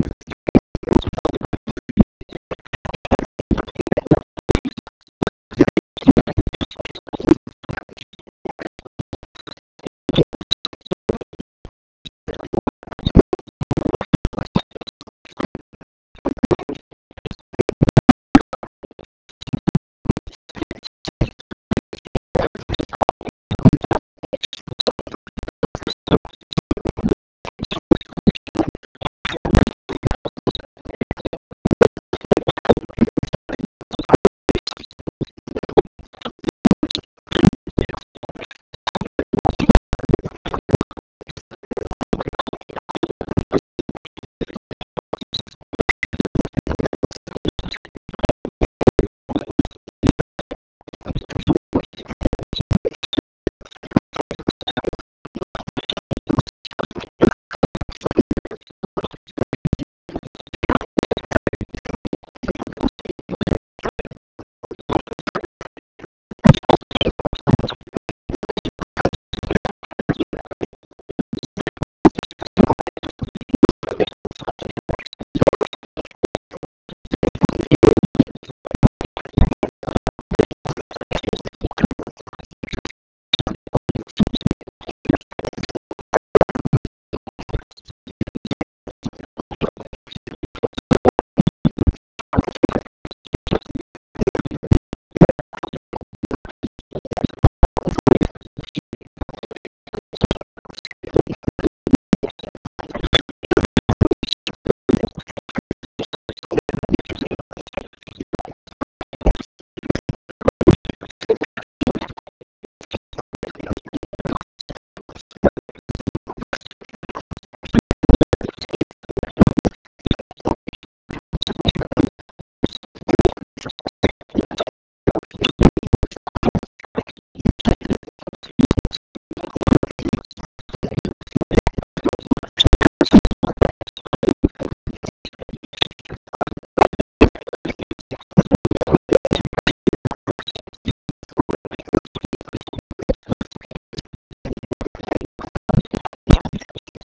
with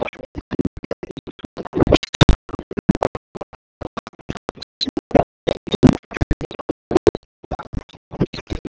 Thank you.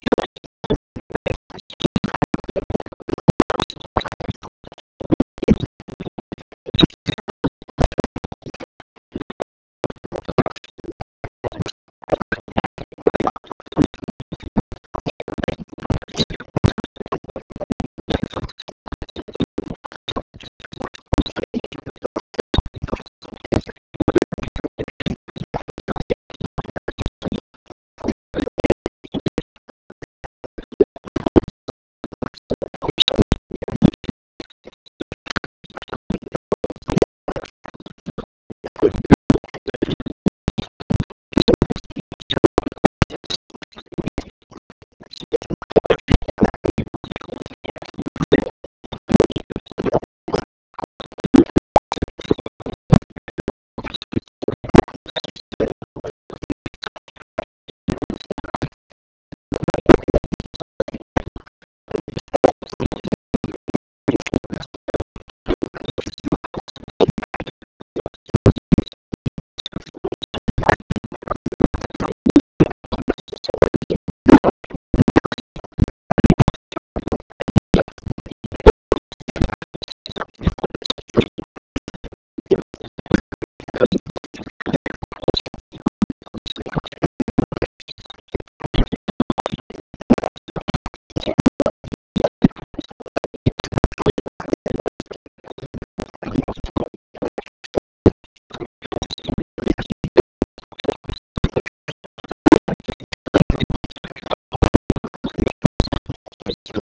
particular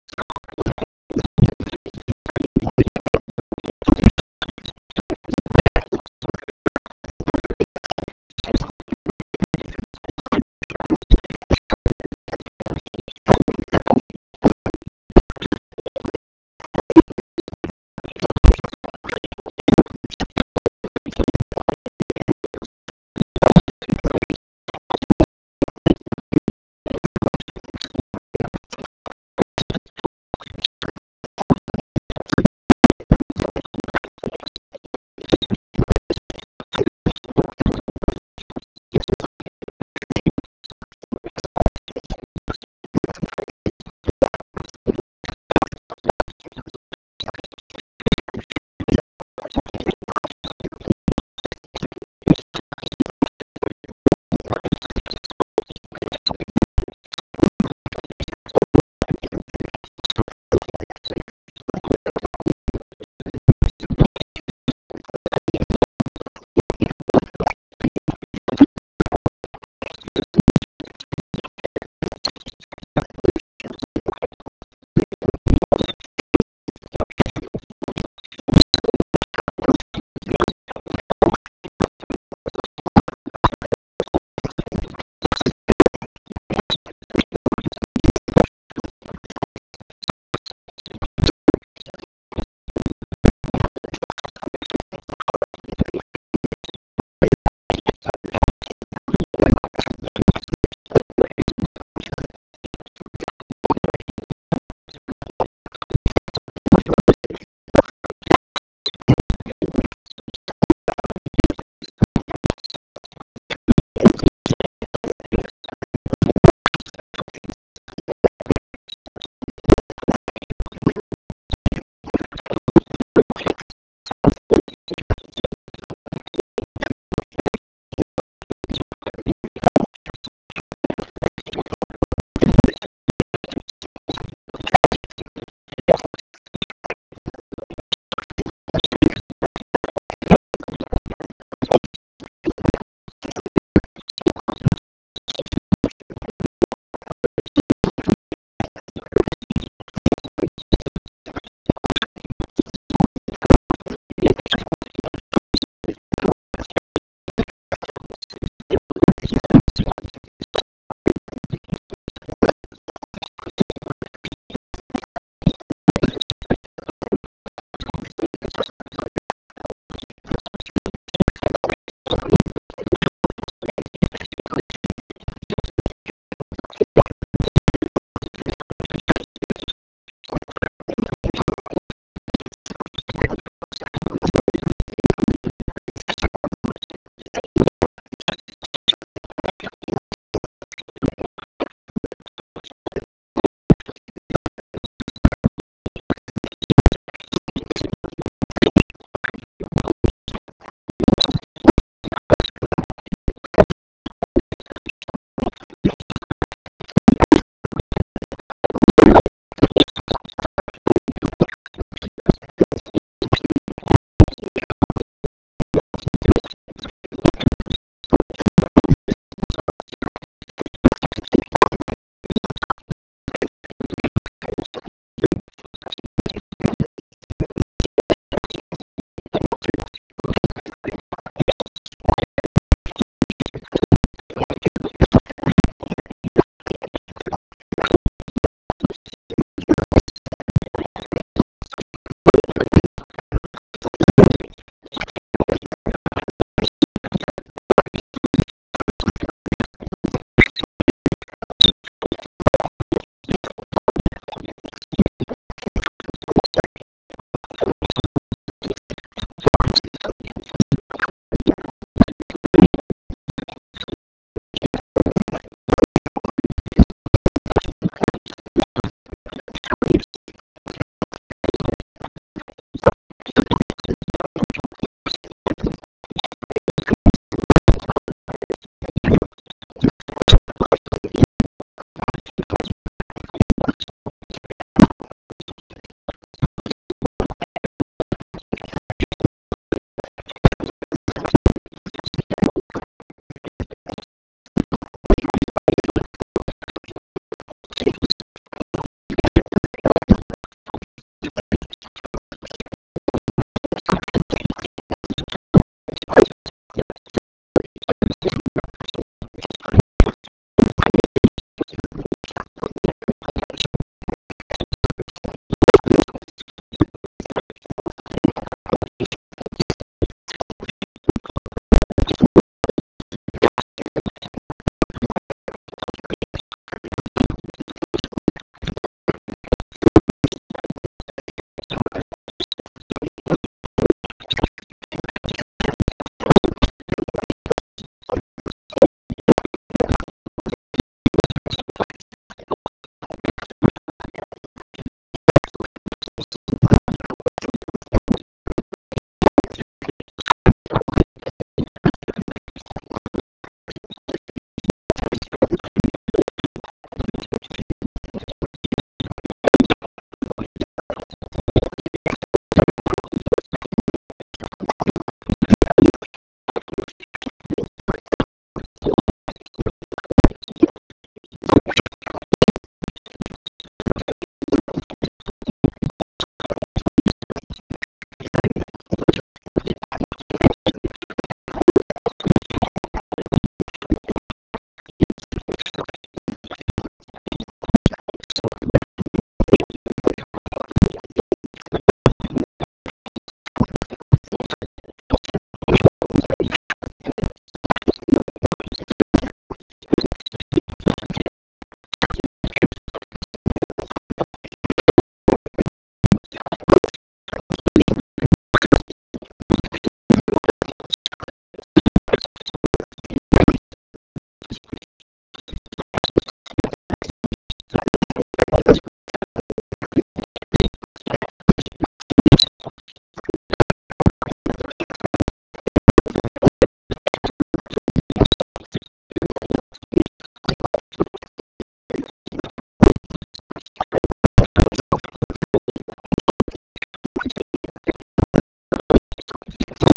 চমৎকার লেগেছে।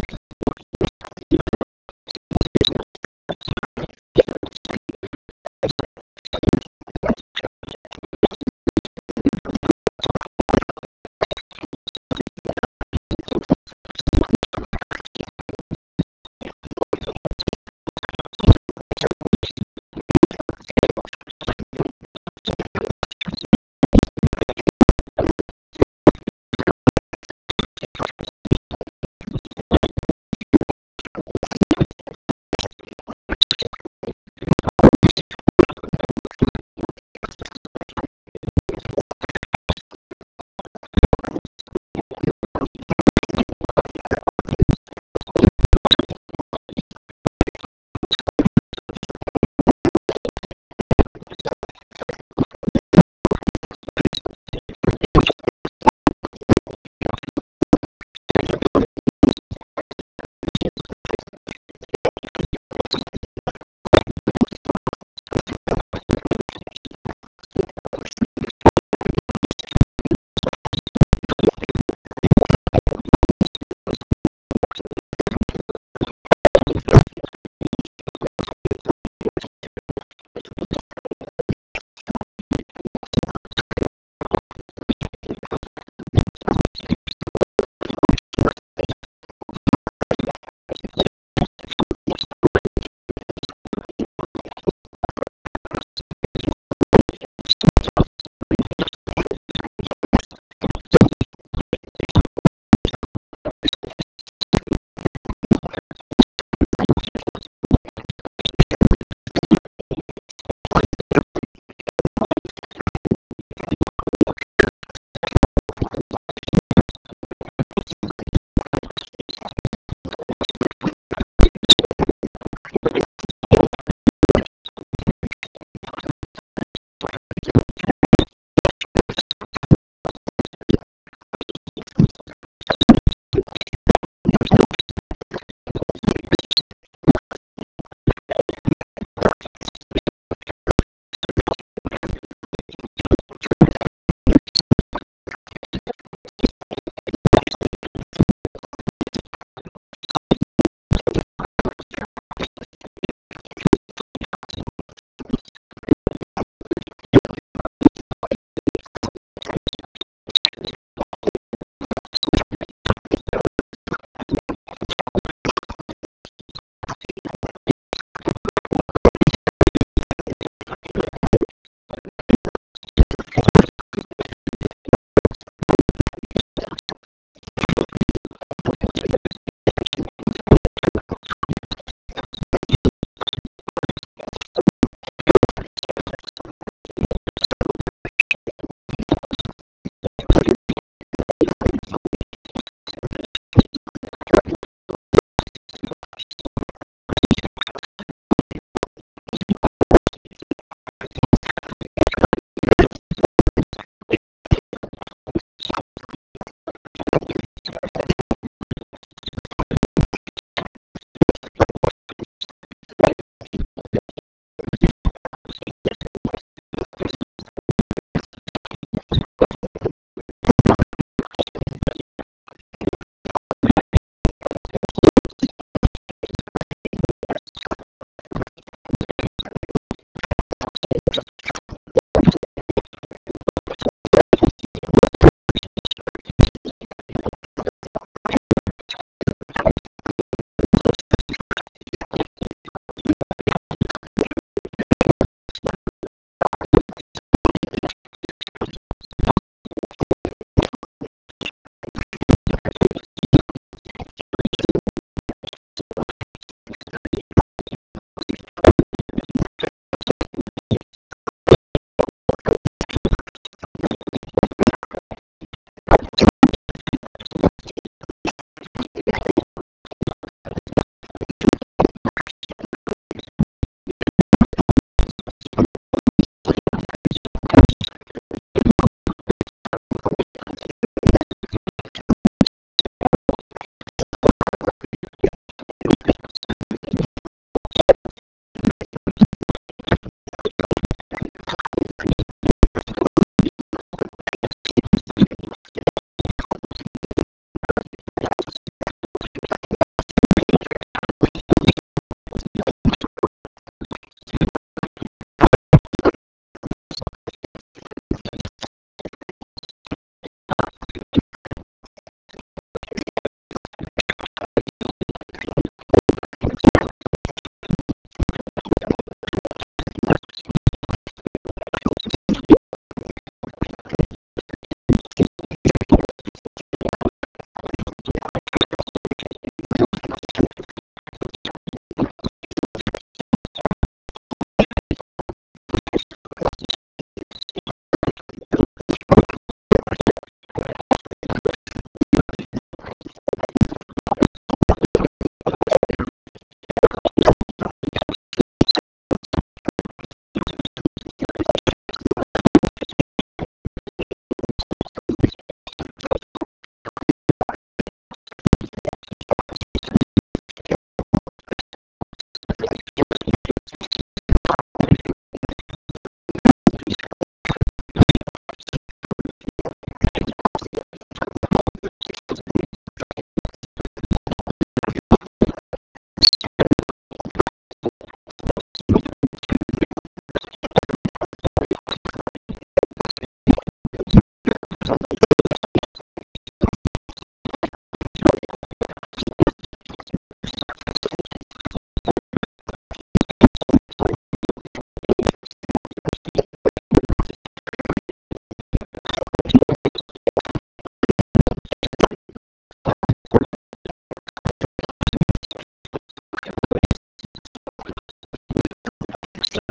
চলচ্চিত্র।